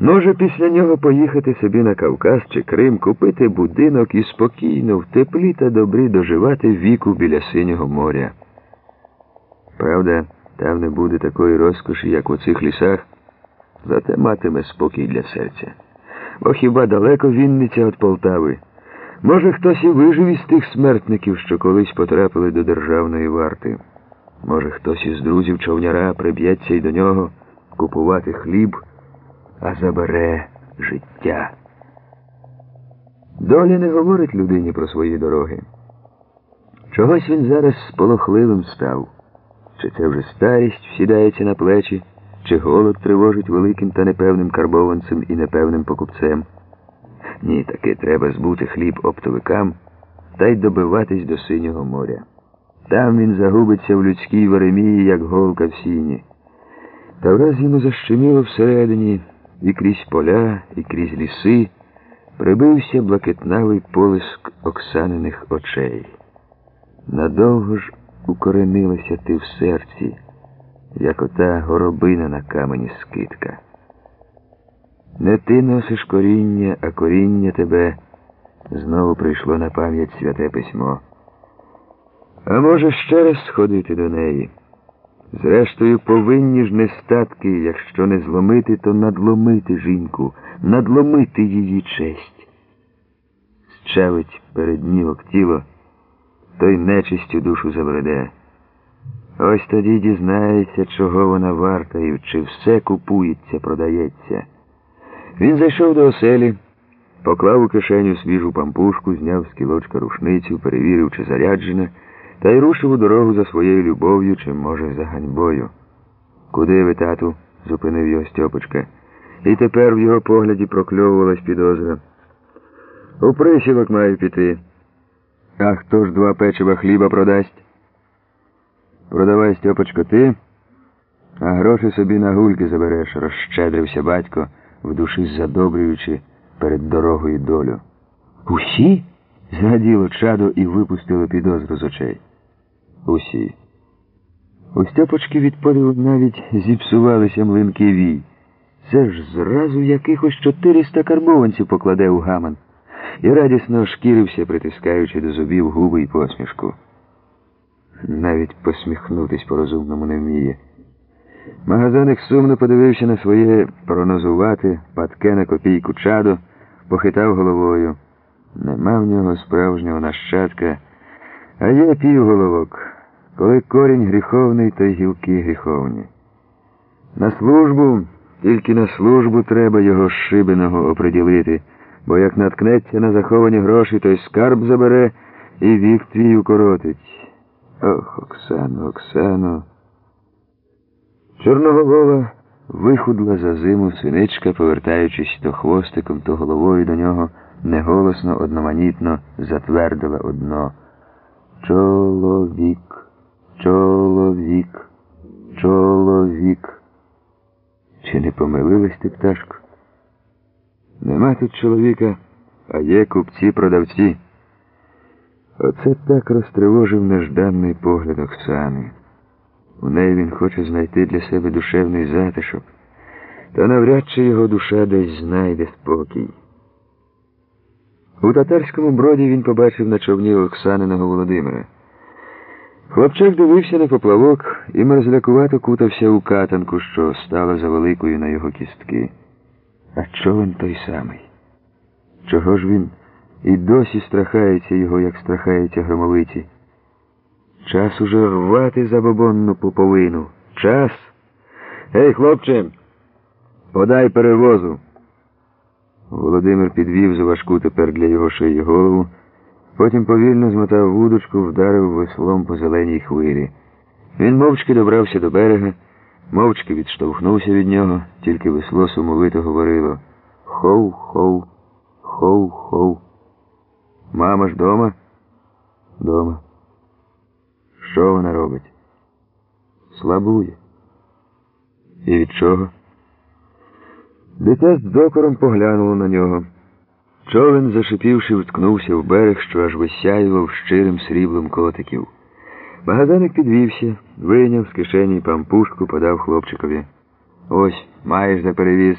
Може, після нього поїхати собі на Кавказ чи Крим, купити будинок і спокійно, в теплі та добрі доживати віку біля синього моря. Правда, там не буде такої розкоші, як у цих лісах, зате матиме спокій для серця. Бо хіба далеко Вінниця від Полтави? Може, хтось і вижив із тих смертників, що колись потрапили до державної варти. Може, хтось із друзів човняра приб'ється й до нього купувати хліб, а забере життя. Доля не говорить людині про свої дороги. Чогось він зараз сполохливим став. Чи це вже старість всідається на плечі, чи голод тривожить великим та непевним карбованцем і непевним покупцем. Ні, таки треба збути хліб оптовикам та й добиватись до синього моря. Там він загубиться в людській веремії, як голка в сіні. Та враз йому защеміло всередині і крізь поля, і крізь ліси прибився блакитнавий полиск оксаниних очей. Надовго ж укоренилася ти в серці, як ота горобина на камені скидка. Не ти носиш коріння, а коріння тебе знову прийшло на пам'ять святе письмо. А може, ще раз сходити до неї. Зрештою, повинні ж нестатки, якщо не зломити, то надломити жінку, надломити її честь. Щавить переднівок тіло, той нечистю душу забреде. Ось тоді дізнається, чого вона варта і чи все купується, продається. Він зайшов до оселі, поклав у кишеню свіжу пампушку, зняв з кілочка рушницю, перевірив, чи заряджена, та й рушив у дорогу за своєю любов'ю, чи, може, за ганьбою. Куди ви, тату? зупинив його Стьопочка. І тепер в його погляді прокльовувалась підозра. У присілок маю піти. А хто ж два печива хліба продасть? Продавай, Стьопочко, ти, а гроші собі на гульки забереш, розщедрився батько, в душі задобрюючи перед дорогою долю. Усі? зраділо чадо і випустило підозру з очей. Усі. У Стьопочки від подиву навіть зіпсувалися млинки вій. Це ж зразу якихось чотириста карбованців покладе у гаман і радісно шкірився, притискаючи до зубів губи й посмішку. Навіть посміхнутись по-розумному не вміє. Магазаник сумно подивився на своє пронозувати, падке на копійку чадо, похитав головою. Нема в нього справжнього нащадка, а є півголовок. Коли корінь гріховний, то й гілки гріховні. На службу, тільки на службу треба його шибеного оприділити, бо як наткнеться на заховані гроші, то й скарб забере і вік твій укоротить. Ох, Оксано, Оксано. Чорноголова вихудла за зиму синичка, повертаючись то хвостиком, то головою до нього, неголосно, одноманітно затвердила одно. Чоловік, чоловік, чоловік. Чи не помилилась ти, пташко? Нема тут чоловіка, а є купці-продавці. Оце так розтривожив нежданний погляд Оксани. У неї він хоче знайти для себе душевний затишок, та навряд чи його душа десь знайде спокій. У татарському броді він побачив на човні Оксаниного Володимира. Хлопчак дивився на поплавок і мерзлякувато кутався у катанку, що стала за великою на його кістки. А човен той самий? Чого ж він і досі страхається його, як страхається громовиці? Час уже рвати забобонну пуповину. Час. Ей, хлопче, подай перевозу. Володимир підвів за важку тепер для його шиї голову, потім повільно змотав вудочку, вдарив веслом по зеленій хвилі. Він мовчки добрався до берега, мовчки відштовхнувся від нього, тільки весло сумовито говорило Хоу-хоу, хоу-хоу. Мама ж дома? Дома. Що вона робить? Слабує. І від чого? Дитя з докором поглянуло на нього. Човен, зашипівши, вткнувся в берег, що аж висяював щирим сріблом котиків. Магазаник підвівся, вийняв з кишені пампушку, подав хлопчикові. Ось, маєш за перевіз.